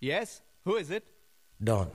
Yes? Who is it? Don.